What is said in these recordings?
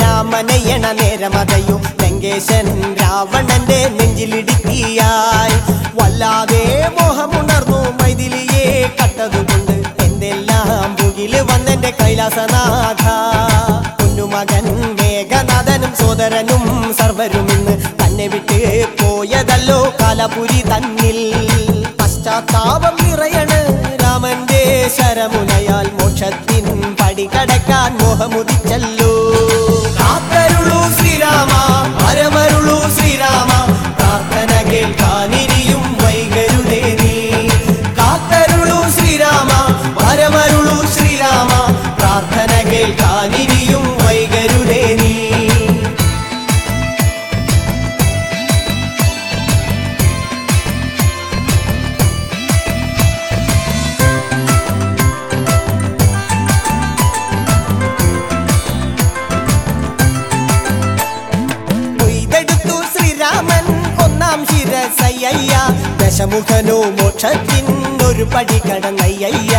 രാമനയ്യണ നേരമതയും ലങ്കേശൻ രാവണന്റെ നെഞ്ചിലിടുക്കിയായി. വല്ലാതെ മോഹമുണർന്നു മൈഥിലിയെ കട്ടതുകൊണ്ട് എന്തെല്ലാം പുകിൽ വന്നെന്റെ കൈലാസനാഥ. കുഞ്ഞുമകൻ മേഘനാഥനും സോദരനും സർവരും ഇന്ന് തന്നെ വിട്ട് പോയതല്ലോ കാലപുരി തന്നിൽ. പശ്ചാത്താപം നിറയണ് രാമന്റെ ശരമുനയാൽ பாடி கடக்கான் மோகமுதி செல்ல ദശമുഖനോ മോക്ഷത്തിൻ ഒരു പടി കടന്നയ്യ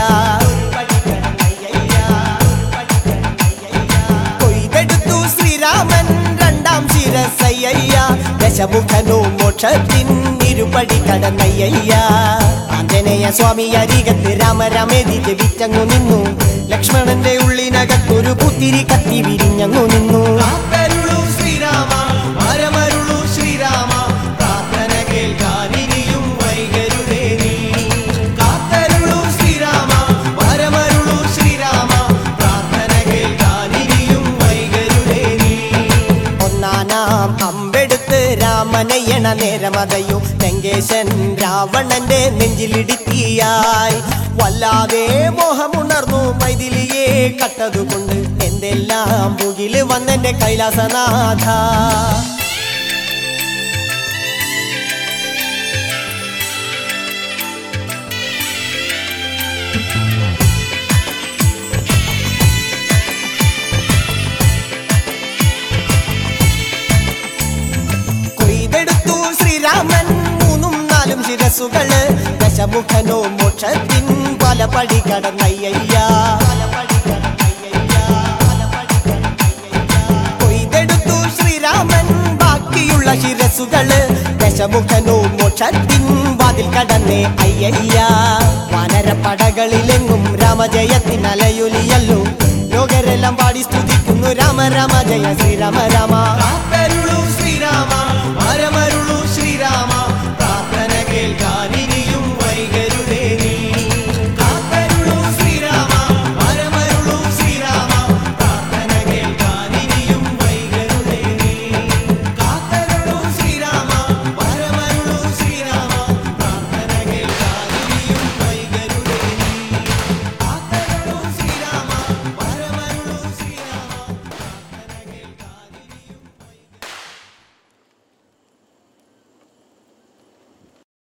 കൊയ്തെടുത്തു ശ്രീരാമൻ രണ്ടാം ശിരസയ്യ ദശമുഖനോ മോക്ഷത്തിൻ ഇരുപടി കടന്നയ്യ ആഞ്ജനേയ സ്വാമി അരികത്ത് രാമരാമേതി ജപിച്ചങ്ങു നിന്നു. ലക്ഷ്മണന്റെ ഉള്ളിനകത്തൊരു പുത്തിരി കത്തി വിരിഞ്ഞങ്ങു രാമനയ്യണ നേരമതയും ലങ്കേശൻ രാവണന്റെ നെഞ്ചിലിടുത്തിയായി. വല്ലാതെ മോഹമുണർന്നു മൈഥിലിയെ കട്ടതുകൊണ്ട് എന്തെല്ലാം പുകിൽ വന്നെന്റെ കൈലാസനാഥ. ശിരസുകൾ ദശമുഖനോ മോക്ഷത്തിൻ പല പടി കടന്നയ്യ കൊയ്തെടുത്തു ശ്രീരാമൻ ബാക്കിയുള്ള ശിരസുകൾ ദശമുഖനോ മോക്ഷത്തിൻ വാതിൽ കടന്നേ അയ്യ വാനരപ്പടകളിലെങ്ങും രാമജയത്തിൻ അലയൊലിയല്ലോ ലോകരെല്ലാം പാടി സ്തുതിക്കുന്നു രാമ രാമ ജയ ശ്രീരാമ രാമ.